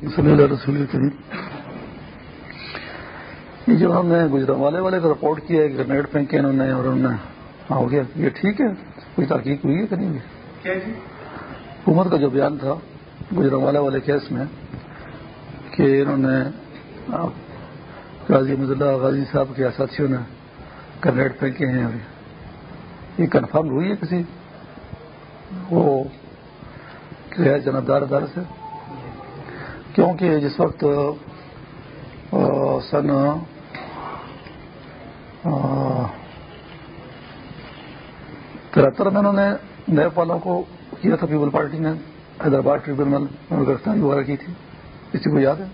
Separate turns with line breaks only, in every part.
صلی اللہ رسول کریم یہ جو ہم نے گجرا والے والے کو رپورٹ کیا ہے گرنیڈ پھینکے انہوں نے اور انہوں نے ہو گیا۔ یہ ٹھیک ہے؟ کوئی تحقیق ہوئی ہے کہ نہیں ہوئی؟ حکومت کا جو بیان تھا گجرا والے والے کیس میں کہ انہوں نے غازی اللہ غازی صاحب کے ساتھیوں نے گرنیڈ پھینکے ہیں ابھی یہ کنفرم ہوئی ہے کسی؟ وہ جنابدار ادارے سے؟ کیونکہ جس وقت سن ترہتر میں انہوں نے نیب والوں کو کیا تھا پیپل پارٹی نے حیدرآباد ٹریبونل میں گرفتاری وغیرہ کی تھی۔ کسی کو یاد ہے؟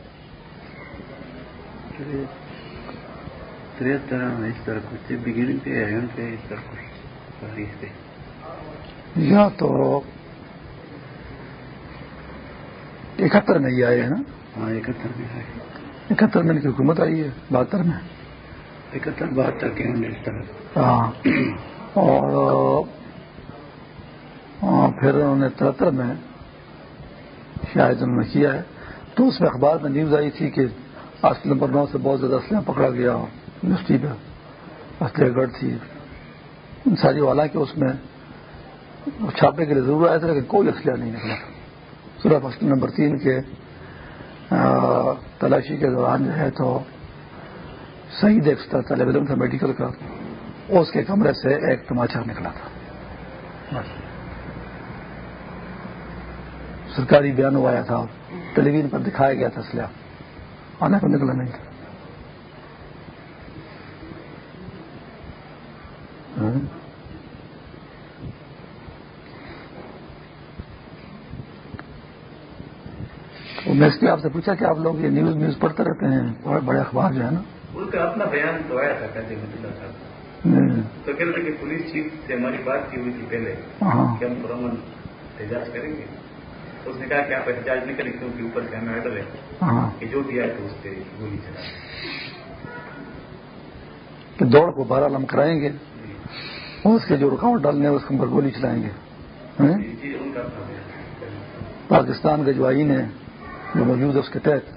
یا تو اکہتر میں یہ آئے ہیں نا؟
ہاں اکہتر میں آئے
اکہتر میں ان کی حکومت آئی ہے بہتر میں؟
اکہتر بہتر کے
ہاں۔ اور پھر انہوں نے ترہتر میں شاید انہوں نے کیا ہے۔ تو اس میں اخبار میں نیوز آئی تھی کہ اصل نمبر نو سے بہت زیادہ اسلحہ پکڑا گیا۔ یونیورسٹی پہ اسلحہ گڑھ تھی۔ ان ساری والا کے اس میں چھاپے کے لیے ضرور آیا تھا لیکن کوئی اسلحہ نہیں نکلا۔ تھا صرف فصل نمبر تین کے تلاشی کے دوران جو ہے تو صحیح دیکھتا طالب علم تھا میڈیکل کا، اس کے کمرے سے ایک تماچا نکلا تھا۔ سرکاری بیان ہوا تھا۔ ٹیلی ویژن پر دکھایا گیا تھا اسلحہ۔ آنے کو نکلا نہیں۔ تھا میں اس لیے آپ سے پوچھا کہ آپ لوگ یہ نیوز نیوز پڑھتے رہتے ہیں بڑے بڑے اخبار جو ہے نا۔
ان کا اپنا بیان تو آیا تھا کہتے تو کہہ رہے کہ پولیس چیف سے ہماری بات کی ہوئی تھی پہلے
ہاں۔
کہ ہم پرامن احتجاج کریں گے۔ اس نے کہا کہ آپ احتجاج نہیں کریں کیونکہ اوپر ہمیں آڈر ہے
ہاں۔
کہ جو بھی آئے تو اس پہ گولی چلا۔
کہ دوڑ کو بارہ لم کرائیں گے اس کے جو رکاوٹ ڈالنے اس کے اوپر گولی چلائیں گے؟
جی، جی، کا
پاکستان کا جو آئین ہے جو موجود ہے اس کے تحت۔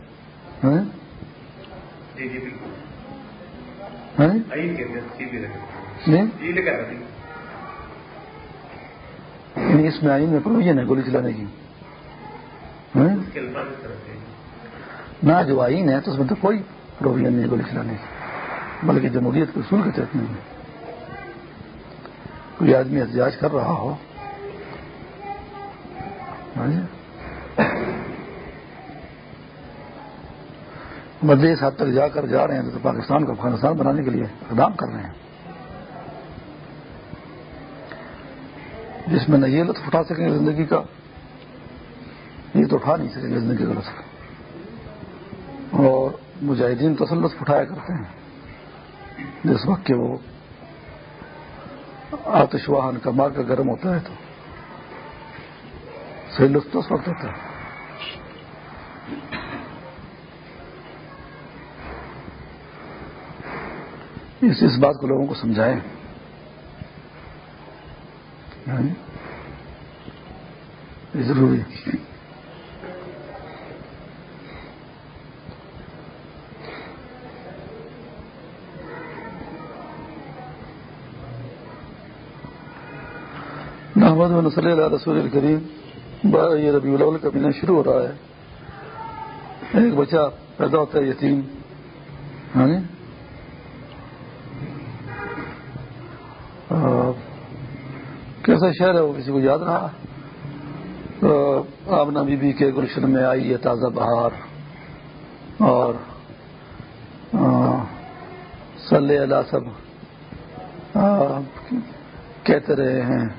جی جی بالکل۔
اس میں آئین میں پروویژن ہے گولی چلانے کی۔ نہ جو آئین ہے تو اس میں تو کوئی پروویژن نہیں ہے گولی چلانے کی۔ بلکہ جمہوریت کے اصول کے تحت نہیں ہے۔ کوئی آدمی احتجاج کر رہا ہو۔ بدلے حد تک جا کر جا رہے ہیں، تو پاکستان کو افغانستان بنانے کے لیے اقدام کر رہے ہیں۔ جس میں نہ یہ لطف اٹھا سکیں گے زندگی کا، یہ تو اٹھا نہیں سکیں گے زندگی کا لطف۔ اور مجاہدین تو اصل لطف اٹھایا کرتے ہیں۔ جس وقت کہ وہ آتش واہن کا مار کا گرم ہوتا ہے تو صحیح لطف تو اس وقت ہوتا ہے۔ اس اس بات کو لوگوں کو سمجھائیں۔ ہاں جی۔ ضروری محمد صلی اللہ رسول الکریم۔ بارہ یہ ربیع الاول کا مہینہ شروع ہو رہا ہے۔ ایک بچہ پیدا ہوتا ہے یتیم ہاں جی؟ کیسا شہر ہے، وہ کسی کو یاد رہا آبنا بی بی کے گلشن میں آئی ہے تازہ بہار۔ اور صلی اللہ سب کہتے رہے ہیں۔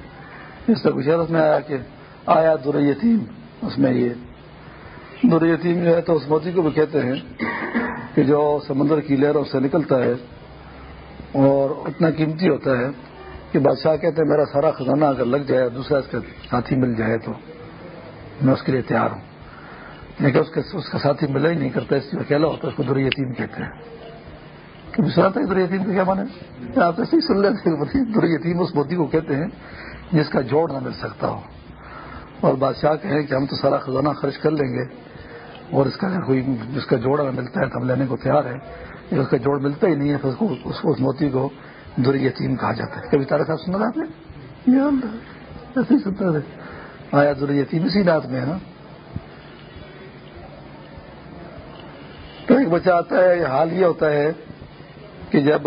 اس سے کچھ میں آیا کہ آیا در یتیم۔ اس میں یہ در یتیم جو ہے تو اس موتی کو بھی کہتے ہیں کہ جو سمندر کی لہروں سے نکلتا ہے اور اتنا قیمتی ہوتا ہے۔ کہ بادشاہ کہتے ہیں میرا سارا خزانہ اگر لگ جائے دوسرا اس کا ساتھی مل جائے تو میں اس کے لیے تیار ہوں. لیکن اس کے اس کا ساتھی ملا ہی نہیں کرتا اس لیے اکیلا ہوتا ہے اس کو در یتیم کہتے ہیں۔ کہ تھا در یتیم کا کیا مانے؟ آپ ایسے ہی سن لیں در یتیم اس موتی کو کہتے ہیں جس کا جوڑ نہ مل سکتا ہو۔ اور بادشاہ کہیں کہ ہم تو سارا خزانہ خرچ کر لیں گے اور اس کا اگر کوئی جس کا جوڑ اگر ملتا ہے تو ہم لینے کو تیار ہے اس کا جوڑ ملتا ہی نہیں ہے پھر اس, اس موتی کو دور یتیم کہا جاتا ہے۔ کبھی تارا صاحب سنا آپ نے؟ ایسے ہی سنتا ہے آیا دور یتیم اسی رات میں ہے نا تو ایک بچہ آتا ہے حال یہ ہوتا ہے کہ جب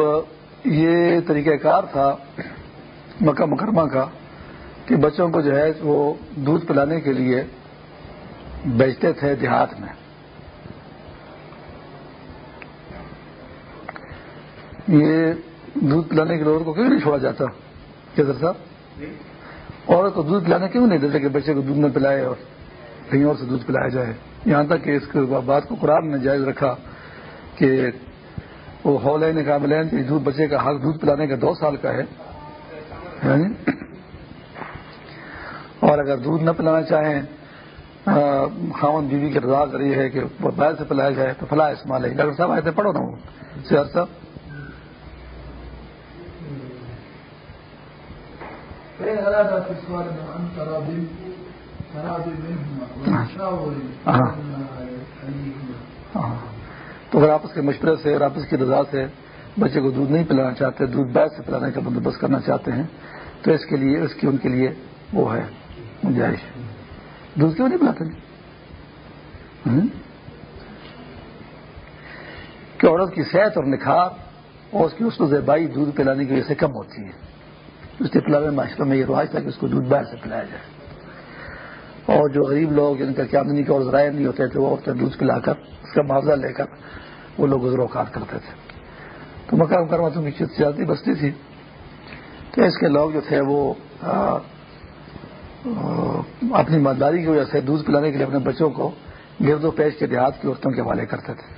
یہ طریقہ کار تھا مکہ مکرمہ کا کہ بچوں کو جو ہے وہ دودھ پلانے کے لیے بیچتے تھے دیہات میں۔ یہ دودھ پلانے کے لیے کو کیوں نہیں چھوڑا جاتا کیسر صاحب؟ عورت کو دودھ پلانے کیوں نہیں دیتے کہ بچے کو دودھ نہ پلائے اور کہیں اور سے دودھ پلایا جائے؟ یہاں تک کہ اس بات کو قرآن نے جائز رکھا کہ وہ ہولین کاملین دودھ، بچے کا حق دودھ پلانے کا دو سال کا ہے اور اگر دودھ نہ پلانا چاہیں خاون بیوی کی رضا کری ہے کہ باہر سے پلایا جائے تو فلاح استعمال ہے ڈاکٹر صاحب آئے تھے پڑھو نا وہ۔ سیار صاحب تو اگر آپس کے مشورے سے اور آپس کی رضا سے بچے کو دودھ نہیں پلانا چاہتے دودھ بیت سے پلانے کا بندوبست کرنا چاہتے ہیں تو اس کے لیے اس کی ان کے لیے وہ ہے گنجائش۔ دودھ کیوں نہیں پلاتے؟ کہ عورت کی صحت اور نکھار اور اس کی اس کو زیبائی دودھ پلانے کی وجہ سے کم ہوتی ہے۔ اس کے پلانے معاشرے میں یہ رواج تھا کہ اس کو دودھ باہر سے پلایا جائے۔ اور جو غریب لوگ جن کا آمدنی کے اور ذرائع نہیں ہوتے تھے، وہ عورتیں دودھ پلا کر، اس کا معاوضہ لے کر وہ لوگ گزر اوقات کرتے تھے۔ تو مکہ کروا تو زیادتی بستی تھی۔ تو اس کے لوگ جو تھے وہ اپنی مالداری کی وجہ سے دودھ پلانے کے لیے اپنے بچوں کو گرد و پیش کے دیہات کی عورتوں کے حوالے کرتے تھے۔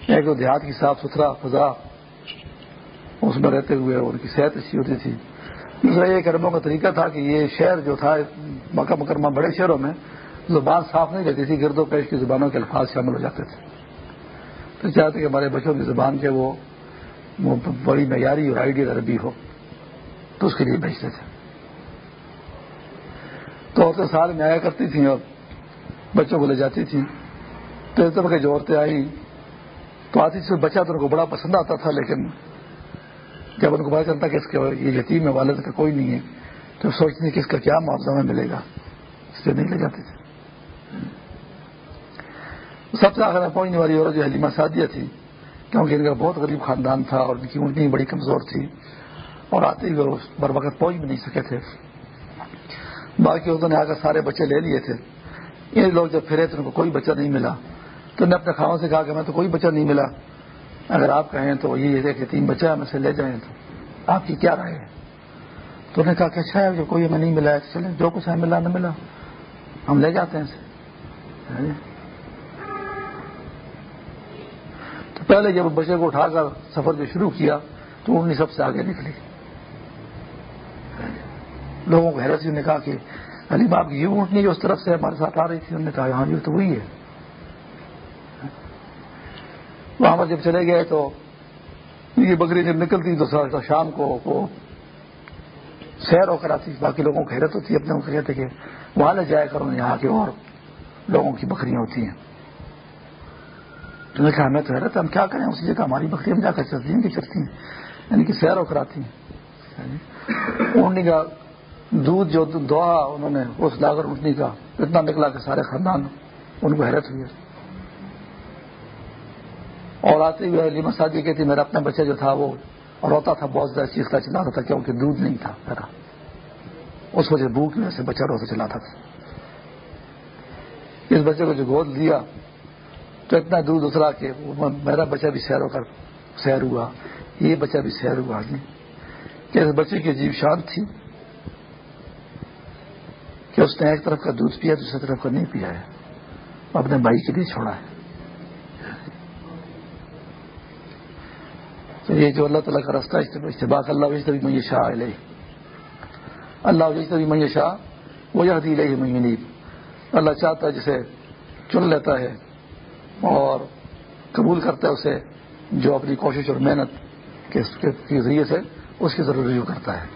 یعنی ایک تو دیہات کی صاف ستھرا فضا اس میں رہتے ہوئے ان کی صحت اچھی ہوتی تھی۔ دوسرا یہ کرموں کا طریقہ تھا کہ یہ شہر جو تھا، مکہ مکرمہ بڑے شہروں میں، زبان صاف نہیں رہتی تھی، گرد و پیش کی زبانوں کے الفاظ شامل ہو جاتے تھے۔ تو چاہتے کہ ہمارے بچوں کی زبان کے وہ بڑی معیاری اور آئیڈیل عربی ہو، تو اس کے لیے بھیجتے تھے۔ تو عورتیں سال میں آیا کرتی تھیں اور بچوں کو لے جاتی تھیں۔ تو اس طرح کی جو عورتیں آئی تو آتی تھی بچہ تو ان کو بڑا پسند آتا تھا، لیکن جب ان کو پتا چلتا کہ اس کے یہ یتیم ہے، والد کا کوئی نہیں ہے، تو سوچتی کہ اس کا کیا معاوضہ میں ملے گا؟ اس سے نہیں لے جاتے تھے۔ سب سے آخر پہنچنے والی عورت جو حلیمہ سعدیہ تھی، کیونکہ ان کا بہت غریب خاندان تھا اور ان کی اونٹنی بڑی کمزور تھی اور آتے ہوئے بر وقت پہنچ بھی نہیں سکے تھے۔ باقی عورتوں نے آ کر سارے بچے لے لیے تھے۔ یہ لوگ جب پھرے تو ان کو کوئی بچہ نہیں ملا۔ تو نے اپنے خاؤں سے کہا کہ میں تو کوئی بچہ نہیں ملا۔ اگر آپ کہیں تو یہ کہ تین بچہ ہمیں سے لے جائیں تو آپ کی کیا رائے ہے؟ تو انہوں نے کہا کہ اچھا ہے، جو کوئی ہمیں نہیں ملا ہے چلیں، جو کچھ ہمیں ملا نہ ملا۔ ہم لے جاتے ہیں اسے۔ یعنی تو پہلے جب بچے کو اٹھا کر سفر جو شروع کیا تو انہیں سب سے آگے نکلی۔ لوگوں کو حیرت نے کہا کہ علی باپ کی یہ اونٹنی جو اس طرف سے ہمارے ساتھ آ رہی تھی، انہوں نے کہا ہاں جی، یہ تو وہی ہے۔ وہاں پر جب چلے گئے تو یہ بکری جب نکلتی تو شام کو وہ سیر ہو کر آتی۔ باقی لوگوں کو حیرت ہوتی ہے، اپنے کو کہتے کہ وہاں لے جایا کرو، یہاں کے اور لوگوں کی بکریاں ہوتی ہیں۔ تو نے کہا، ہمیں تو حیرت ہم کیا کریں؟ اسی جگہ ہماری بکریاں جا کر چلتی ہیں کہ چلتی ہیں یعنی کہ سیر ہو کر آتی ہیں۔ اونٹنی کا دودھ جو دعا انہوں نے اس لاگر اٹھنے کا، اتنا نکلا کہ سارے خاندان، ان کو حیرت ہوئی۔ اور آتے ہوئے علی مساجی کہتی میرا اپنا بچہ جو تھا وہ روتا تھا بہت زیادہ چیز کا چلاتا تھا کیونکہ دودھ نہیں تھا میرا اس وجہ بھوک کی وجہ سے بچہ روتا چلاتا تھا۔ اس بچے کو جو گود لیا، تو اتنا دودھ اترا کہ میرا بچہ بھی سیر ہو کر سیر ہوا۔ یہ بچہ بھی سیر ہوا۔ کہ اس بچے کی عجیب شان تھی کہ اس نے ایک طرف کا دودھ پیا دوسری طرف کا نہیں پیا ہے۔ اپنے بھائی کے لیے چھوڑا ہے۔ تو یہ جو اللہ تعالیٰ کا رستہ اشتباق اللہ وجہ میں شاہ علیہ اللہ وجہ میں شاہ وہ یہ علیہ میں اللہ چاہتا ہے جسے چن لیتا ہے اور قبول کرتا ہے اسے جو اپنی کوشش اور محنت کے ذریعے سے اس کی ضرورت رجوع کرتا ہے۔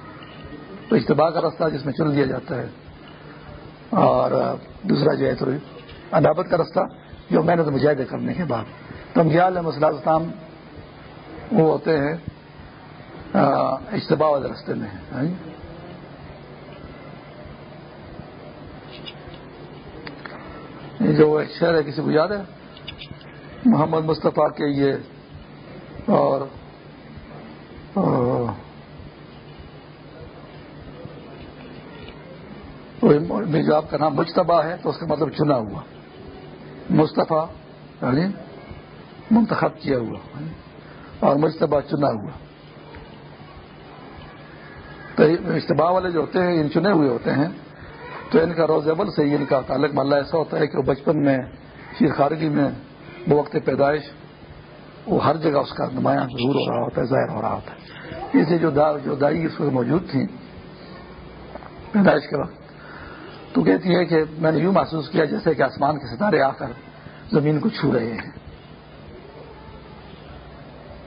تو اجتباع کا رستہ جس میں چن لیا جاتا ہے۔ اور دوسرا جو ہے تو عدابت کا رستہ، جو محنت مجاہدے کرنے کے بعد۔ تو ہم علیہ مسئلہ اسلام وہ ہوتے ہیں اجتباع والے رستے میں ہاں جی؟ جو ایک شہر ہے، کسی کو یاد ہے؟ محمد مصطفیٰ کے یہ، اور جو آپ کا نام مشتبہ ہے، تو اس کا مطلب چنا ہوا۔ مصطفیٰ منتخب کیا ہوا اور مجھ سے مشتبہ چنا ہوا۔ تو اجتباع والے جو ہوتے ہیں، ان چنے ہوئے ہوتے ہیں۔ تو ان کا روز اول سے ہی ان کا تعلق ملہ ایسا ہوتا ہے کہ وہ بچپن میں شیر خارگی میں، وہ وقت پیدائش، وہ ہر جگہ اس کا نمایاں ضرور ہو رہا ہوتا ہے، ظاہر ہو رہا ہوتا ہے۔ اسے جو دا جو دائی اس وقت موجود تھیں پیدائش کے وقت، تو کہتی ہے کہ میں نے یوں محسوس کیا جیسے کہ آسمان کے ستارے آ کر زمین کو چھو رہے ہیں۔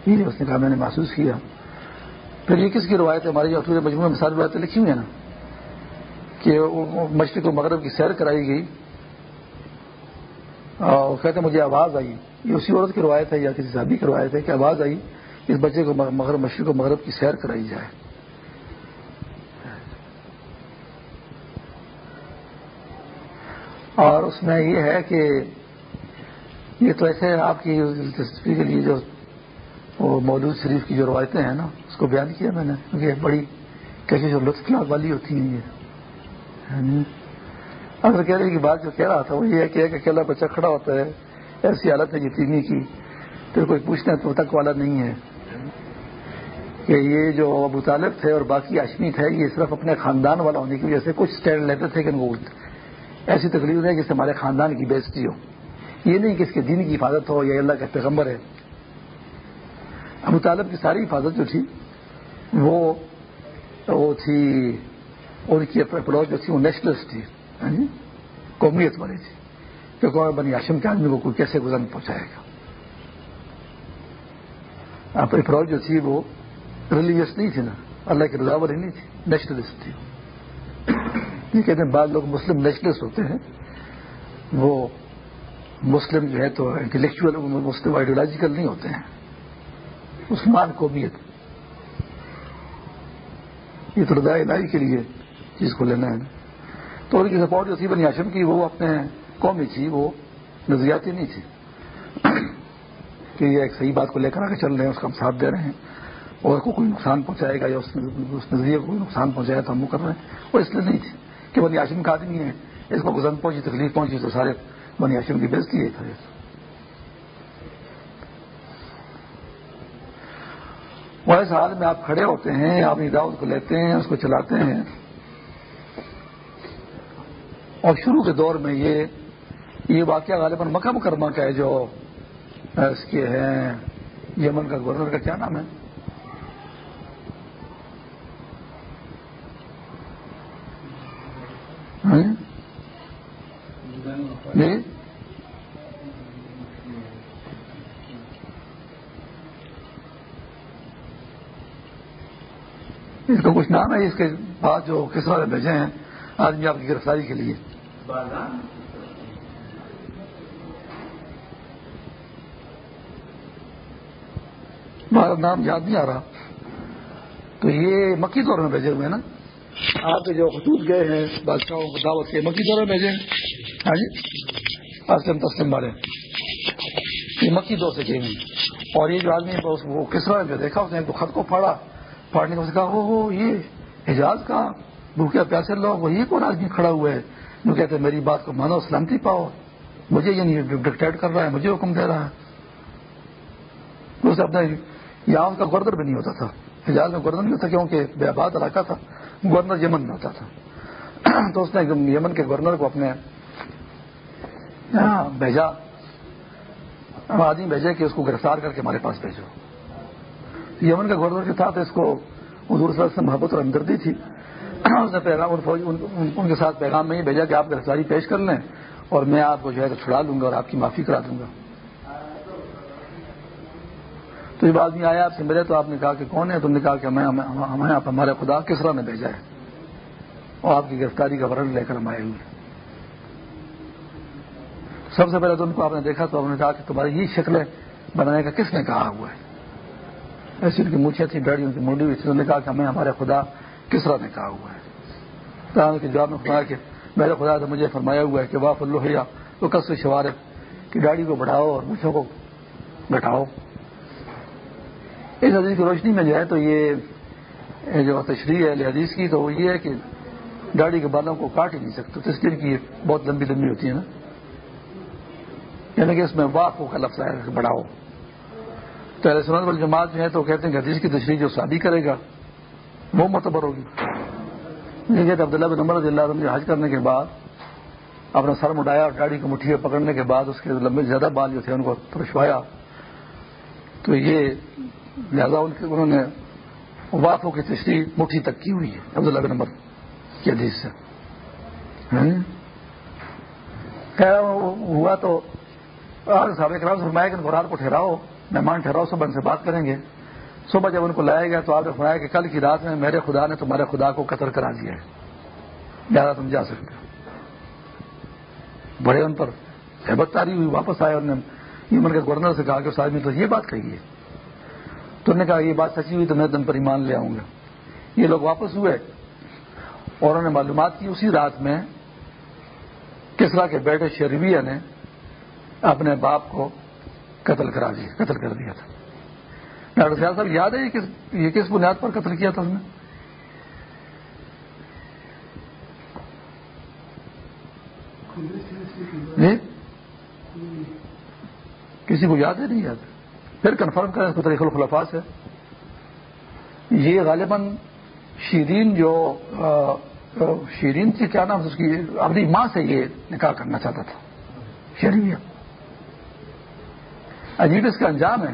یہ اس نے کہا میں نے محسوس کیا۔ پھر یہ کس کی روایت ہے؟ ہماری جو مجموعے میں ساری روایتیں لکھی ہوئی ہیں نا، کہ مشرق و مغرب کی سیر کرائی گئی۔ اور کہتے مجھے آواز آئی۔ یہ اسی عورت کی روایت ہے یا کسی صحابی کی روایت ہے کہ آواز آئی، اس بچے کو مغرب مشرق و مغرب کی سیر کرائی جائے۔ اور اس میں یہ ہے کہ یہ تو ایسے آپ کی دلچسپی کے لیے جو وہ مولود شریف کی جو روایتیں ہیں نا، اس کو بیان کیا میں نے، کیونکہ بڑی کیسی جو لطف والی ہوتی ہیں یہ۔ یعنی، اگر کہنے کی بات جو کہہ رہا تھا، وہ یہ ہے کہ ایک اکیلا بچہ کھڑا ہوتا ہے، ایسی حالت ہے جی یتیمی کی، پھر کوئی پوچھنا تو تک والا نہیں ہے۔ کہ یہ جو ابو طالب تھے اور باقی اشمی تھے، یہ صرف اپنے خاندان والا ہونے کی وجہ سے کچھ اسٹینڈ لیتے تھے کہ وہ ایسی تکلیف ہے جس سے ہمارے خاندان کی بےزتی ہو۔ یہ نہیں کہ اس کے دین کی حفاظت ہو یا اللہ کا پیغمبر ہے۔ ابو طالب کی ساری حفاظت جو تھی، وہ وہ تھی، ان کی اپروچ جو تھی، وہ نیشنلسٹ تھی ہاں قومیت والی تھی۔ کہ بنی آشم کے آدمی کو کوئی کیسے گزن پہنچائے گا؟ اپروچ جو تھی، وہ ریلیجیس نہیں تھی نا، اللہ کی رضا والی نہیں تھی نیشنلسٹ تھی۔ یہ کہتے ہیں بعض لوگ مسلم نیشنلسٹ ہوتے ہیں۔ وہ مسلم جو ہے تو انٹلیکچوئل مسلم آئیڈیولوجیکل نہیں ہوتے ہیں۔ عثمان قومیت یہ تو الہی کے لیے چیز کو لینا ہے۔ تو ان کی سپورٹ جو تھی بنی آشم کی، وہ اپنے قومی تھی، وہ نظریاتی نہیں تھی۔ کہ یہ ایک صحیح بات کو لے کر آگے چل رہے ہیں، اس کا ہم ساتھ دے رہے ہیں۔ اور کو کوئی نقصان پہنچائے گا یا اس نظریے کو کوئی نقصان پہنچایا تو ہم وہ کر رہے ہیں۔ وہ اس لیے نہیں تھی کہ بنی آشم کا آدمی ہے۔ اس کو گزن پہنچی، تکلیف پہنچی تو سارے بنی آشم کی بےزتی ہے۔ وہ اس حال میں آپ کھڑے ہوتے ہیں، آپ دعوت کو لیتے ہیں، اس کو چلاتے ہیں۔ اور شروع کے دور میں یہ یہ واقعہ غالباً مکہ مکرمہ کا ہے جو اس کے ہیں، یمن کا گورنر کا کیا نام ہے ہاں؟ جی اس کا کچھ نام ہے اس کے بعد جو کس طرح بھیجے ہیں آدمی آپ کی گرفتاری کے لیے۔ ہمارا نام یاد نہیں آ رہا۔ تو یہ مکی دور میں بھیجے ہوئے ہیں نا؟ آپ کے جو خطوط گئے ہیں بادشاہوں کو دعوت کے مکی دور میں بھیجے ہاں جی؟ اسلم تسلم والے یہ مکی دور سے گئے ہیں۔ اور یہ جو آدمی وہ کس طرح دیکھا اس نے تو خط کو پھاڑا پھاڑنے کو کہا ہو یہ حجاز کا بھوکیا پیاسے لوگ وہ یہ کون آدمی کھڑا ہوا ہے؟ جو کہتے ہیں، میری بات کو مانو، سلامتی پاؤ۔ مجھے یہ نہیں ڈکٹیٹ کر رہا ہے، مجھے حکم دے رہا ہے۔ اسے اپنا یہاں کا گورنر بھی نہیں ہوتا تھا۔ حجاز میں گورنر نہیں ہوتا، کیونکہ بے آباد علاقہ تھا۔ گورنر یمن میں ہوتا تھا۔ تو اس نے یمن کے گورنر کو اپنے بھیجا۔ آدمی بھیجے کہ اس کو گرفتار کر کے ہمارے پاس بھیجو۔ یمن کا گورنر جو تھا تو اس کو حضور صلی اللہ علیہ سے محبت اور ہمدردی تھی۔ اس نے پیغام ان کے ساتھ پیغام میں ہی بھیجا کہ آپ گرفتاری پیش کر لیں اور میں آپ کو جو ہے تو چھڑا دوں گا اور آپ کی معافی کرا دوں گا۔ تو جب آدمی آیا، آپ سے ملے تو آپ نے کہا کہ کون ہے؟ تم نے کہا کہ ہمیں ہمیں آپ ہمارے خدا کس طرح نے بھیجا ہے۔ اور آپ کی گرفتاری کا ورن لے کر ہم آئے ہوئے سب سے پہلے تو ان کو آپ نے دیکھا تو آپ نے کہا کہ تمہاری یہ شکلیں بنانے کا کس نے کہا ہوا ہے؟ ایسی ان کی مونچھیں تھی ڈیڑھی ان کی منڈی ہوئی تھی، انہوں نے کہا کہ ہمیں ہمارے خدا کس طرح نے کہا ہوا ہے۔ کے جواب میں فرمایا کہ میرے خدا نے مجھے فرمایا ہوا ہے کہ واف اللہ تو کس شوار کی ڈاڑی کو بڑھاؤ اور مچھوں کو گھٹاؤ اس حدیث کی روشنی میں جو ہے تو یہ جو تشریح ہے حدیث کی، تو وہ یہ ہے کہ گاڑی کے بالوں کو کاٹ ہی نہیں سکتے تصویر کی بہت لمبی لمبی ہوتی ہے نا۔ یعنی کہ اس میں واقع کا لفظ ہے بڑھاؤ۔ تو اہل سنت والی جماعت جو ہے تو کہتے ہیں کہ حدیث کی تشریح جو شادی کرے گا، وہ معتبر ہوگی۔ لیکن عبداللہ بن نمبر اللہ نے حج کرنے کے بعد اپنا سر مڈایا اور گاڑی کو مٹھی پکڑنے کے بعد اس کے لمبے زیادہ بال جو تھے ان کو ترشوایا۔ تو یہ لہذا انہوں نے واقعوں کی تشریح مٹھی تک کی ہوئی ہے، عبداللہ بن نمبر کی حدیث سے۔ ہوا تو صاحب کرام فرمایا کہ رات کو ٹھہراؤ۔ مہمان ٹھہراؤ، صبح ان سے بات کریں گے۔ صبح جب ان کو لایا گیا تو آپ نے فرمایا کہ کل کی رات میں میرے خدا نے تمہارے خدا کو قطر کرا دیا ہے۔ زیادہ تم جا سکتے بڑے ان پر حبت تاری ہوئی، واپس آئے انہوں نے یمن کے گورنر سے کہا کہ اس آدمی تو یہ بات کہی ہے۔ تو نے کہا یہ بات سچی ہوئی تو میں تم پر ایمان لے آؤں گا۔ یہ لوگ واپس ہوئے اور انہوں نے معلومات کی اسی رات میں کسرا کے بیٹے شرویہ نے اپنے باپ کو قتل کرا دیا، قتل کر دیا تھا۔ ڈاکٹر سیاح صاحب، یاد ہے یہ کس بنیاد پر قتل کیا تھا اس نے؟ جی؟ کسی کو یاد ہے؟ نہیں یاد۔ پھر کنفرم کریں، اس کو طریقہ الخلفاظ ہے یہ غالباً شیرین جو شیرین سے کیا نام اس کی، اپنی ماں سے یہ نکاح کرنا چاہتا تھا۔ شریف عجیب اس کا انجام ہے۔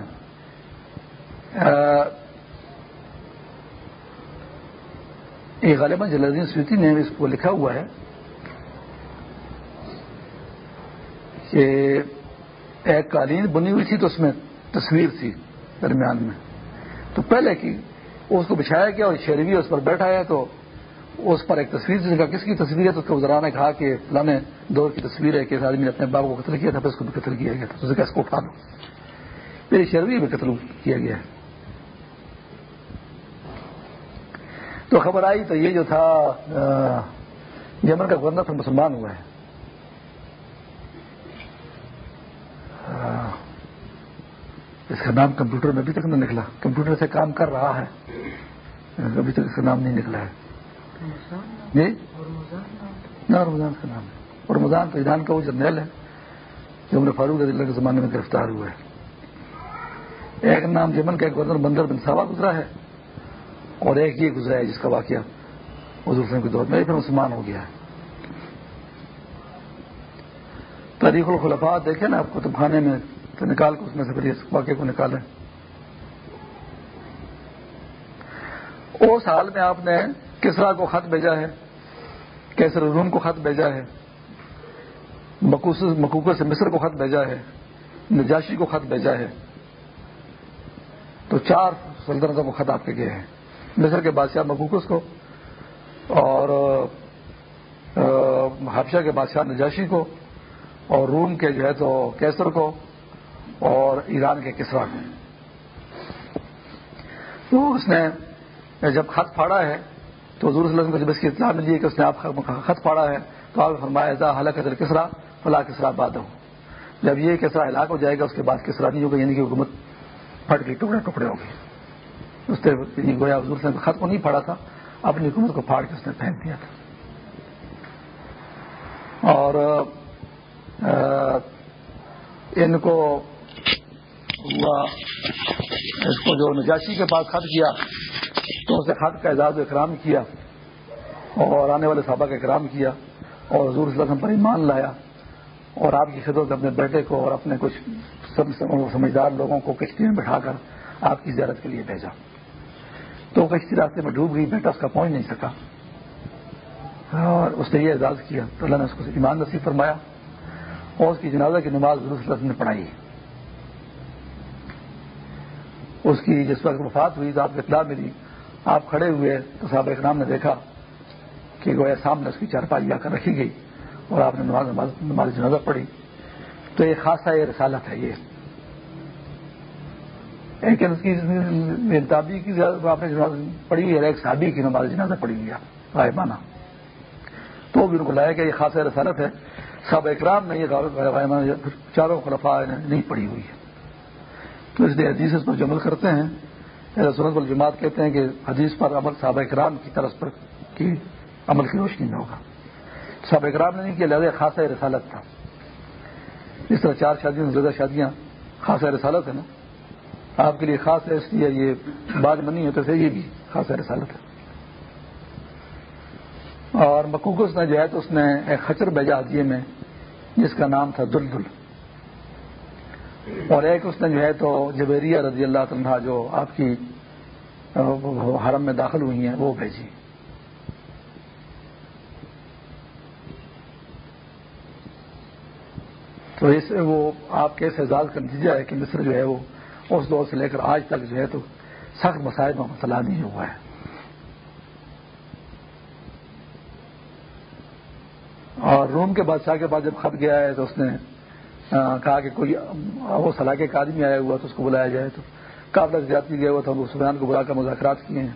یہ غالباً جلدین سویتی نے اس کو لکھا ہوا ہے کہ ایک قالین، بنی ہوئی تھی تو اس میں تصویر تھی درمیان میں۔ تو پہلے کی اس کو بچھایا گیا اور شیروی اس پر بیٹھا ہے تو اس پر ایک تصویر، جس کا کس کی تصویر ہے؟ تو اس کے وزرا نے کہا کہ فلانے دور کی تصویر ہے کہ اس آدمی نے اپنے باپ کو قتل کیا تھا، پھر اس کو بھی قتل کیا گیا تھا۔ تو اس کو اٹھا دو میری شروع میں قتل کیا گیا ہے۔ تو خبر آئی تو یہ جو تھا یمن کا گورنر پھر مسلمان ہوا ہے۔ اس کا نام کمپیوٹر میں ابھی تک نہ نکلا۔ کمپیوٹر سے کام کر رہا ہے۔ ابھی تک اس کا نام نہیں نکلا ہے۔ جی؟ نہ رمضان کا نام ہے۔ اور رمضان تو ایران کا وہ جرنیل ہے، جو ہم فاروق رضی اللہ کے زمانے میں گرفتار ہوا ہے۔ ایک نام جمن کا ایک گورنر بندر بن صاحبہ گزرا ہے اور ایک یہ گزرا ہے جس کا واقعہ حضور کے دور میں پھر مسلمان ہو گیا ہے۔ تاریخ الخلفات دیکھیں نا آپ کو خانے میں تو نکال کے اس میں سے پھر اس واقعے کو نکالیں۔ اس حال میں آپ نے کسرا کو خط بھیجا ہے، کیسر روم کو خط بھیجا ہے مکوکو سے مصر کو خط بھیجا ہے، نجاشی کو خط بھیجا ہے۔ تو چار سلطنتوں کو خط آپ کے گئے ہیں۔ مصر کے بادشاہ مکوکس کو اور حفشہ کے بادشاہ نجاشی کو اور روم کے جو ہے تو کیسر کو اور ایران کے کسرا کو۔ تو اس نے جب خط پھاڑا ہے تو حضور صلی اللہ علیہ وسلم کو جب اس کی اطلاع ملی ہے کہ اس نے آپ خط پاڑا ہے تو آپ فرمایا حالانکہ کسرا فلاں کسرا باد ہو۔ جب یہ کسرا ہلاک ہو جائے گا، اس کے بعد کسرا نہیں ہوگا یعنی کہ حکومت پھٹ گئی، ٹکڑے ٹکڑے ہو گئے۔ اس نے گویا حضور سے خط کو نہیں پڑا تھا، اپنی حکومت کو پھاڑ کے اس نے پھینک دیا تھا۔ اور ان کو اس کو جو نجاشی کے پاس خط کیا، تو اسے خط کا اعزاز و اکرام کیا اور آنے والے صحابہ کا اکرام کیا اور حضور صلی اللہ علیہ وسلم پر ایمان لایا۔ اور آپ کی خدمت اپنے بیٹے کو اور اپنے کچھ سمجھدار لوگوں کو کشتی میں بٹھا کر آپ کی زیارت کے لیے بھیجا۔ تو کشتی راستے میں ڈوب گئی، بیٹا اس کا پہنچ نہیں سکا۔ اور اس نے یہ اعزاز کیا، تو اللہ نے اس کو ایمان نصیب فرمایا اور اس کی جنازہ کی نماز حضور نے پڑھائی۔ اس کی جس وقت وفات ہوئی تو آپ کو اطلاع ملی۔ آپ کھڑے ہوئے تو صاحب اکرام نے دیکھا کہ گویا سامنے اس کی چارپائی آ کر رکھی گئی۔ اور آپ نے نماز نماز نماز جنازہ پڑھی تو یہ خاصا یہ رسالت ہے یہ۔ لیکن اس کی تابی کی آپ نے پڑھی ہے، ایک صحابی کی نماز جنازہ پڑھی ہوئی ہے تو بھی ان کو لایا کہ یہ خاص رسالت ہے۔ سب اکرام نے یہ چاروں خلفاء نہیں پڑھی ہوئی ہے۔ تو اس لیے حدیث اس پر جمل کرتے ہیں۔ سورت الجماعت کہتے ہیں کہ حدیث پر عمل صحابہ اکرام کی طرف پر کی عمل کی روشنی میں ہوگا۔ صحابہ اکرام نے نہیں کیا، لہٰذا خاصا رسالت تھا۔ اس طرح چار شادیاں زیادہ شادیاں خاصا رسالت ہے نا۔ آپ کے لیے خاص ہے، اس لیے یہ بات منی ہوتے تھے یہ بھی خاص رسالت ہے۔ اور مکوکس نے جو ہے تو اس نے ایک خچر بھیجا حجیے میں، جس کا نام تھا دل دل اور ایک اس نے جو ہے تو جبیریہ رضی اللہ تنہا جو آپ کی حرم میں داخل ہوئی ہیں، وہ بھیجی۔ تو اس وہ آپ کے اعزاز کا نتیجہ ہے کہ مصر جو ہے وہ اس دور سے لے کر آج تک جو ہے تو سخت مسائل میں مسئلہ نہیں ہوا ہے۔ اور روم کے بادشاہ کے بعد جب خط گیا ہے تو اس نے کہا کہ کوئی، وہ صلاح کے آدمی آیا ہوا تو اس کو بلایا جائے تو کافی زیادتی گیا ہوا تھا سفیان کو بلا کر مذاکرات کیے ہیں۔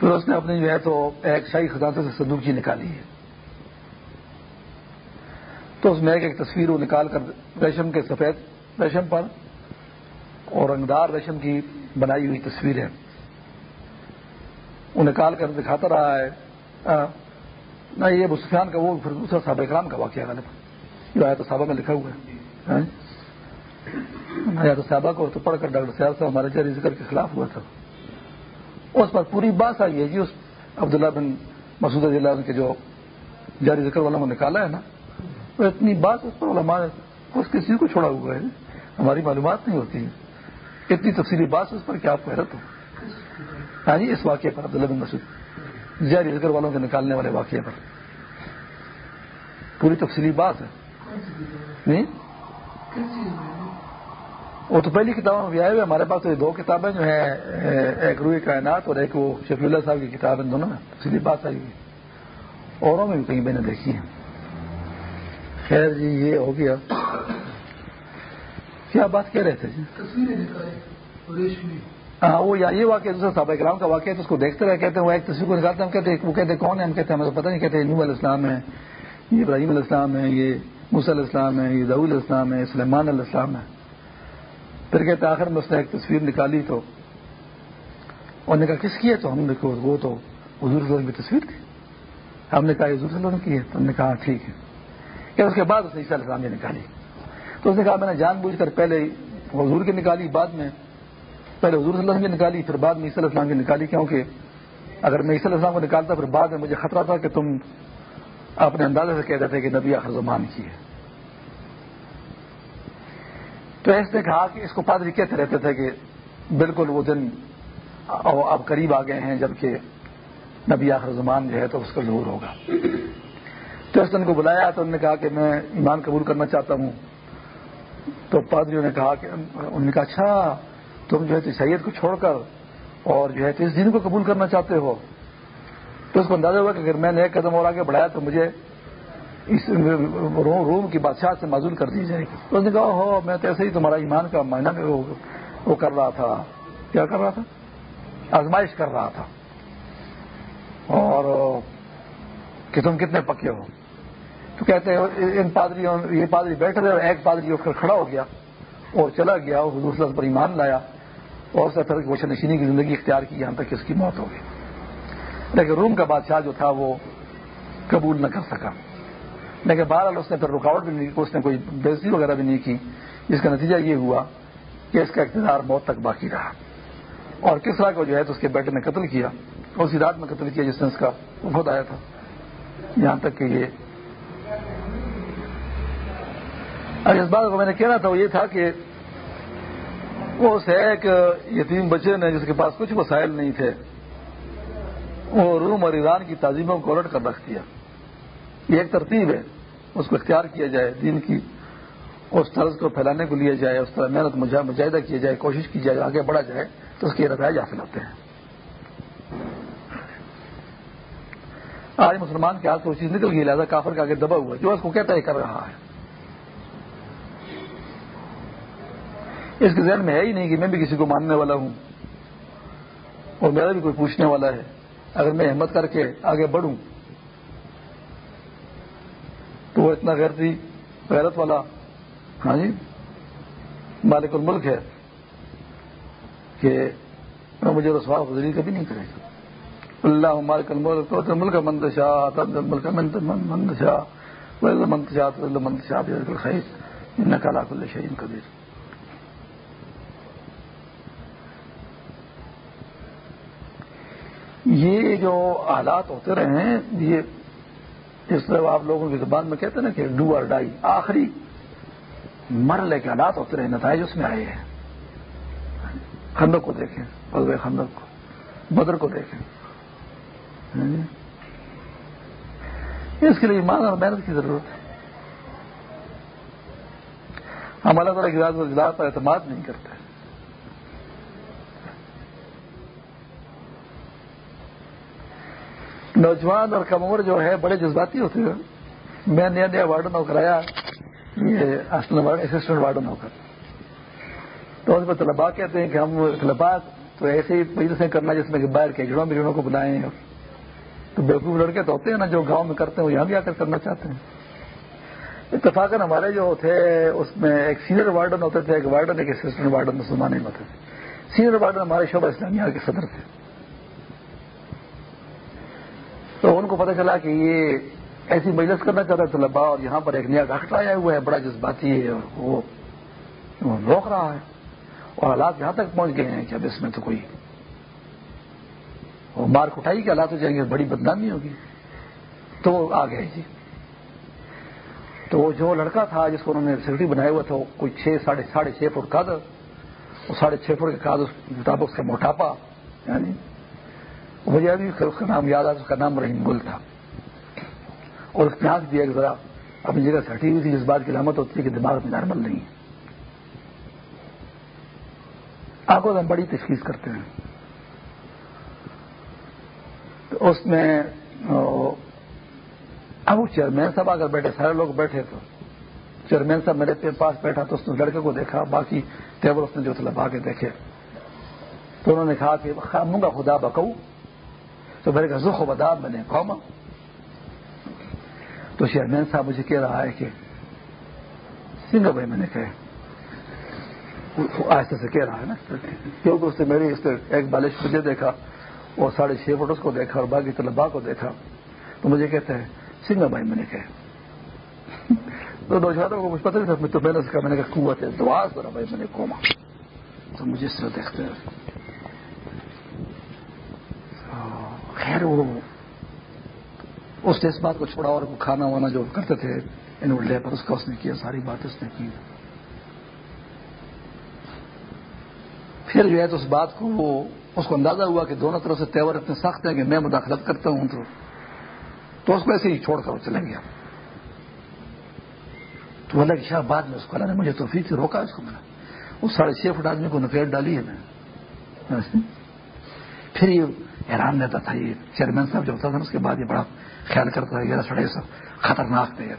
پھر اس نے اپنی جو ہے تو ایک شاہی خزانہ سے صندوقی جی نکالی ہے۔ تو اس میں ایک ایک تصویر وہ نکال کر ریشم کے سفید ریشم پر اور رنگدار ریشم کی بنائی ہوئی تصویر ہے۔ وہ نکال کر دکھاتا رہا ہے۔ نہ یہ سفیان کا وہ، پھر دوسرا صاحب اکرام کا واقعہ غالب جو آیا تو صحابہ میں لکھا ہوا ہے۔ ہاں۔ یا تو صحابہ کو تو پڑھ کر ڈاکٹر صاحب صاحب ہمارے جاری ذکر کے خلاف ہوا تھا۔ اس پر پوری بات آئی ہے جی اس عبداللہ بن مسعود اللہ کے جو جاری ذکر والا نکالا ہے نا۔ تو اتنی بات اس پر علماء اس کسی کو چھوڑا ہوا ہے، ہماری معلومات نہیں ہوتی اتنی تفصیلی بات اس پر کیا آپ حیرت ہو۔ ہاں جی اس واقعے پر عبداللہ بن مسعود جاری ذکر والوں کے نکالنے والے واقعے پر۔ پوری تفصیلی بات ہے۔ نہیں؟ وہ تو پہلی کتابوں میں بھی آئے ہوئے ہمارے پاس تو دو کتابیں جو ہیں، ایک روئی کائنات اور ایک وہ شفی اللہ صاحب کی کتاب ہیں دونوں میں سیدھی بات آئی ہوئی۔ اوروں میں بھی کہیں میں نے دیکھی ہے خیر جی یہ ہو گیا۔ کیا بات کہہ رہے تھے؟ جی ہاں وہ یہ واقعہ دوسرا صاحب اکرام کا واقعہ ہے تو اس کو دیکھتے رہے کہتے ہیں وہ ایک تصویر کو نکالتے ہیں کہتے ہیں وہ کہتے ہیں کون ہے؟ ہم کہتے ہیں ہمیں پتہ نہیں کہتے نو علیہ السلام ہے یہ ابراہیم علیہ السلام ہے یہ موس علیہ السلام ہے یہ ضول السلام ہے سلیمان علیہ السلام ہے۔ پھر کہتے آخر میں اس نے ایک تصویر نکالی تو۔ اور نے کہا کس کی ہے تو؟ ہم نے کہا وہ تو حضور کی تصویر تھی۔ ہم نے کہا حضور کی ہے۔ تو ہم نے کہا ہاں، ٹھیک ہے۔ کہ اس کے بعد اس نے عیسیٰ علیہ السلام نے نکالی۔ تو اس نے کہا، میں نے جان بوجھ کر پہلے حضور کی نکالی، بعد میں پہلے حضور صلی اللہ علیہ کی نکالی، پھر بعد میں عیسیٰ علیہ السلام کی نکالی، کیونکہ اگر میں عیسیٰ علیہ السلام کو نکالتا پھر بعد میں مجھے خطرہ تھا کہ تم اپنے اندازے سے کہتے تھے کہ نبی آخر زمان کی ہے۔ تو اس نے کہا کہ اس کو پادری کہتے رہتے تھے کہ بالکل وہ دن اب قریب آ گئے ہیں، جبکہ نبی آخر زمان جو ہے تو اس کا ظہور ہوگا۔ تو کو بلایا تو انہوں نے کہا کہ میں ایمان قبول کرنا چاہتا ہوں۔ تو پادریوں نے کہا کہ انہوں نے کہا اچھا تم جو ہے سید کو چھوڑ کر اور جو ہے اس دن کو قبول کرنا چاہتے ہو۔ تو اس کو اندازہ ہوا کہ اگر میں نے ایک قدم اور آگے بڑھایا تو مجھے اس روم کی بادشاہ سے معذول کر دی جائے گی۔ تو اس نے کہا ہو میں تو ایسے ہی تمہارا ایمان کا معنی وہ کر رہا تھا۔ کیا کر رہا تھا؟ آزمائش کر رہا تھا۔ اور کہ تم کتنے پکے ہو۔ تو کہتے ہیں، ان پادریوں، یہ پادری بیٹھ رہے اور ایک پادری اٹھ کر کھڑا ہو گیا اور چلا گیا اور دوسرا پر ایمان لایا اور اس پھر وہ نشینی کی زندگی اختیار کی، یہاں تک اس کی موت ہو گئی۔ لیکن روم کا بادشاہ جو تھا وہ قبول نہ کر سکا۔ لیکن بہرحال اس نے پھر رکاوٹ بھی نہیں کی، اس نے کوئی بےزی وغیرہ بھی نہیں کی۔ جس کا نتیجہ یہ ہوا کہ اس کا اقتدار موت تک باقی رہا۔ اور کس طرح کو جو ہے تو اس کے بیٹے نے قتل کیا اسی رات میں قتل کیا جس نے اس کا خود آیا تھا۔ یہاں تک کہ یہ اب اس بات کو میں نے کہنا تھا وہ یہ تھا کہ وہ ایک یتیم بچے نے جس کے پاس کچھ وسائل نہیں تھے، وہ روم اور ایران کی تعظیموں کو الٹ کر رکھ دیا۔ یہ ایک ترتیب ہے، اس کو اختیار کیا جائے، دین کی اس طرز کو پھیلانے کو لیا جائے، اس طرح محنت مجاہدہ کیا جائے، کوشش کی جائے، آگے بڑھا جائے، تو اس کے نتائج حاصل ہوتے ہیں۔ آج مسلمان کے ہاتھ کو چیز نکل گئی، لہٰذا کافر کے آگے دبا ہوا، جو اس کو کہتا ہے کر رہا ہے۔ اس کے ذہن میں ہے ہی نہیں کہ میں بھی کسی کو ماننے والا ہوں اور میرا بھی کوئی پوچھنے والا ہے اگر میں ہمت کر کے آگے بڑھوں تو وہ اتنا غیرتی غیرت والا ہاں جی مالک الملک ہے کہ مجھے رسوا گزری کبھی نہیں کرے گا اللہ مالک الملک تو ملک مند شاہ ملک مند شاہ مند شاہ مند شاہ کالا کل شہین کبیر یہ جو حالات ہوتے رہے ہیں، یہ جس طرح آپ لوگوں کی زبان میں کہتے ہیں نا کہ ڈو اور ڈائی آخری مرلے کے حالات ہوتے رہے، نتائج اس میں آئے ہیں۔ خندق کو دیکھیں فضو خندق کو، بدر کو دیکھیں۔ اس کے لیے ایمان اور محنت کی ضرورت ہے۔ ہم اللہ تعالیٰ کی پر اعتماد نہیں کرتے۔ نوجوان اور کم عمر جو ہے بڑے جذباتی ہوتے ہیں۔ میں نیا نیا وارڈن ہو کر آیا یہ اسسٹنٹ وارڈن ہو کر تو اس میں طلبا کہتے ہیں کہ ہم طلبا تو ایسے ہی سے کرنا جس میں کہ باہر کے جڑوں بجڑوں کو بلائیں۔ تو بیوقوف لڑکے تو ہوتے ہیں نا جو گاؤں میں کرتے ہیں، وہ یہاں بھی آ کر کرنا چاہتے ہیں۔ اتفاقاً ہمارے جو تھے، اس میں ایک سینئر وارڈن ہوتے تھے، ایک وارڈن ایک اسسٹنٹ وارڈن مسلمان ہوتے تھے۔ سینئر وارڈن ہمارے شعبہ اسلامیہ کے صدر تھے۔ تو ان کو پتہ چلا کہ یہ ایسی مجلس کرنا چاہتا ہے طلبا اور یہاں پر ایک نیا ڈاکٹر آیا ہوا ہے، بڑا جذباتی ہے، وہ روک رہا ہے۔ اور حالات یہاں تک پہنچ گئے ہیں کہ اب اس میں تو کوئی وہ مارک اٹھائی کے حالات ہو جائیں گے، بڑی بدنامی ہوگی۔ تو وہ آ گئے جی۔ تو وہ جو لڑکا تھا جس کو انہوں نے سیکرٹری بنایا ہوا تھا کوئی چھ، ساڑھے ساڑھے چھ فٹ کا وہ ساڑھے چھ فٹ کے کاد مطابق اس کا موٹاپا یعنی مجھے ابھی اس کا نام یاد آ اس کا نام رحیم گل تھا۔ اور اس نے آنکھ دیا کہ ذرا اپنی جگہ سے ہٹی ہوئی تھی، جس بات کی علامت ہوتی ہے کہ دماغ میں نارمل نہیں ہے۔ آنکھوں سے ہم بڑی تشخیص کرتے ہیں۔ تو اس میں اب وہ چیئرمین صاحب اگر بیٹھے، سارے لوگ بیٹھے تو۔ چیئرمین صاحب میرے پاس بیٹھا تو اس نے لڑکے کو دیکھا، باقی ٹیبل اس نے جو لبا کے دیکھے۔ تو انہوں نے کہا کہ منگا خدا بکو تو میرے کا زخ و بداب بنے قوما تو چیئرمین صاحب مجھے کہہ رہا ہے کہ سنگھ بھائی میں نے کہا آہستہ سے کہہ رہا ہے نا۔ کیونکہ اس نے میری اس نے ایک بالش مجھے دیکھا، اور ساڑھے چھ فٹ اس کو دیکھا اور باقی طلبا کو دیکھا۔ تو مجھے کہتے ہیں سنگھ بھائی میں نے کہا۔ تو نوجوانوں کو کچھ پتہ نہیں تھا تو میں نے کہا، میں نے کہا، قوت ہے، دعا کرا بھائی میں نے کوما تو مجھے اس طرح دیکھتے ہیں۔ خیر وہ اس نے اس بات کو چھوڑا اور کھانا وانا جو کرتے تھے انوڈ لے پر اس کا اس نے کیا، ساری بات اس نے کی۔ پھر جو ہے تو اس بات کو وہ، اس کو اندازہ ہوا کہ دونوں طرف سے تیور اتنے سخت ہیں کہ میں مداخلت کرتا ہوں تو تو اس کو ایسے ہی چھوڑ کر وہ چلے گیا۔ تو اللہ کی شاہ بعد میں اس کو اللہ نے مجھے توفیق سے روکا، اس کو میں نے وہ ساڑھے چھ فٹ آدمی کو نکیٹ ڈالی ہے میں۔ ہاں۔ پھر یہ حیران رہتا تھا یہ چیئرمین صاحب جو ہوتا تھا اس کے بعد یہ بڑا خیال کرتا تھا سڑے سب خطرناک تھے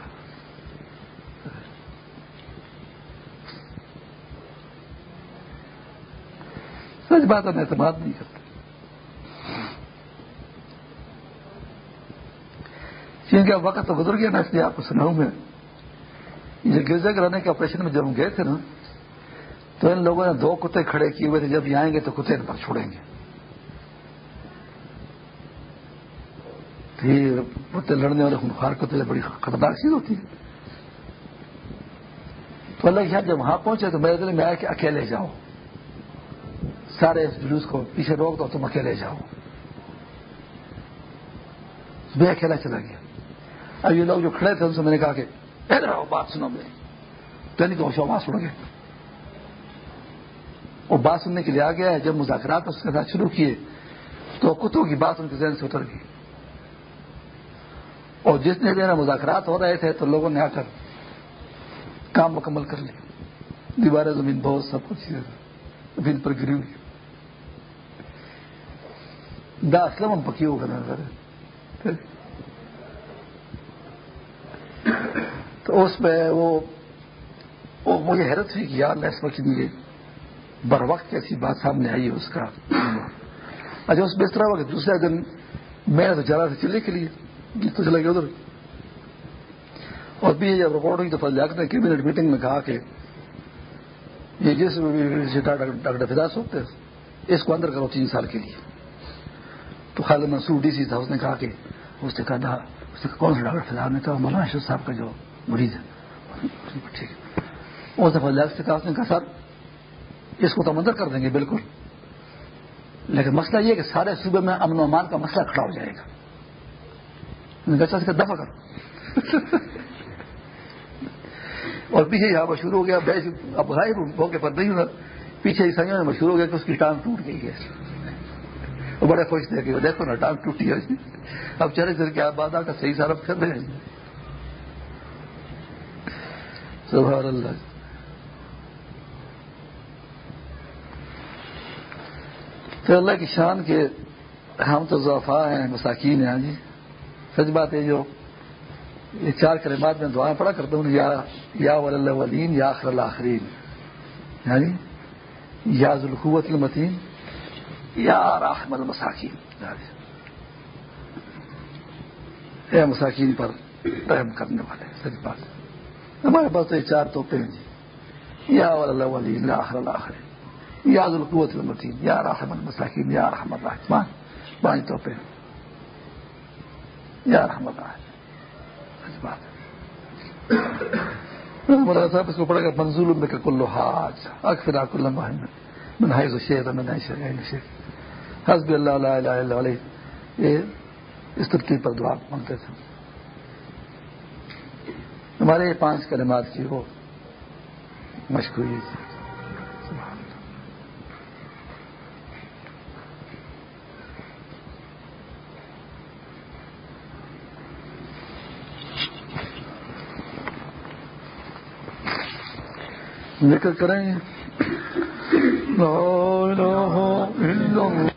سچ بات ہم اعتماد نہیں کرتے۔ چین کا وقت تو گزر گیا نا، اس لیے آپ کو سناؤں میں۔ یہ گرجا کرانے کے آپریشن میں جب ہم گئے تھے نا، تو ان لوگوں نے دو کتے کھڑے کیے ہوئے تھے، جب یہ آئیں گے تو کتے ان پر چھوڑیں گے۔ کتے لڑنے والے خونخوار کتے بڑی خطرناک چیز ہوتی ہے۔ تو اللہ شاید جب وہاں پہنچے تو میرے دل میں آیا کہ اکیلے جاؤ۔ سارے اس جلوس کو پیچھے روک دو تم اکیلے جاؤ۔ میں اکیلا چلا گیا۔ اب یہ لوگ جو کھڑے تھے ان سے میں نے کہا کہ بات سنو میری۔ تو نہیں کہ بات سن گئے۔ وہ بات سننے کے لیے آ گیا ہے۔ جب مذاکرات اس کے ساتھ شروع کیے تو کتوں کی بات ان کے ذہن سے اتر گئی۔ اور جس نے دینا مذاکرات ہو رہے تھے تو لوگوں نے آ کر کام مکمل کر لیا۔ دیواریں، زمین، بہت سب کچھ۔ زمین پر گری ہوئی دا اسلم ہم پکی ہوگا نظر تو اس میں وہ وہ مجھے حیرت ہوئی کہ یار اس وقت یہ بر وقت ایسی بات سامنے آئی ہے اس کا۔ اچھا اس میں اس طرح ہوا کہ دوسرے دن میں تو جرا سے چلے کے لیے تو چلا گیا ادھر۔ اور بھی جب رپورٹ ہوئی تو فضل نے کیبنٹ میٹنگ میں کہا کہ یہ جس جی ڈاکٹر فداس ہوتے اس کو اندر کرو تین سال کے لیے۔ تو خالد منصور ڈی سی تھا، اس نے کہا کہ اس نے کہا اس نے کون سا ڈاکٹر فضا نے کہا مولانا اشرف صاحب کا جو مریض ہے۔ ٹھیک اس نے فضل سے کہا اس نے کہا سر، اس کو تو اندر کر دیں گے، بالکل۔ لیکن مسئلہ یہ کہ سارے صوبے میں امن و امان کا مسئلہ کھڑا ہو جائے گا۔ اچھا, اچھا، دفاع اور پیچھے یہاں مشہور ہو گیا اب غائب موقع پر نہیں ہونا۔ پیچھے عیسائیوں میں مشہور ہو گیا کہ اس کی ٹانگ ٹوٹ گئی ہے۔ وہ بڑے خوش تھے کہ دیکھو نا، ٹانگ ٹوٹی ہے اب چلے چل کے آپ بادہ کا صحیح سارف کر رہے ہیں۔ سبحان اللہ۔ تو اللہ کی شان کے ہم تو ضعفا ہیں، مساکین ہیں ہاں جی۔ سچ بات ہے جو یہ چار کلمات میں دعائیں پڑھا کرتا ہوں، یا یا ولین یا آخر الآخرین یعنی یا ذوالقوت المتین، یا راحم المساکین۔ اے مساکین پر رحم کرنے والے، سچ بات۔ ہمارے پاس تو یہ چار توپے ہیں۔ جی یا ولین یا آخر الآخرین یا ذوالقوت المتین، یا راحم المساکین، یا رحم الرحمان پانچ توپے ہیں یا رحم اللہ مولانا صاحب اس کو پڑھا گا منظور میں کا کلو حاج اکثر کل من حیض شیخ من حیض شیخ حسب اللہ لا الہ الا علیہ یہ اس ترکیب پر دعا مانگتے تھے. ہمارے پانچ کلمات کی وہ مشق ہوئی ذکر کریں۔ گے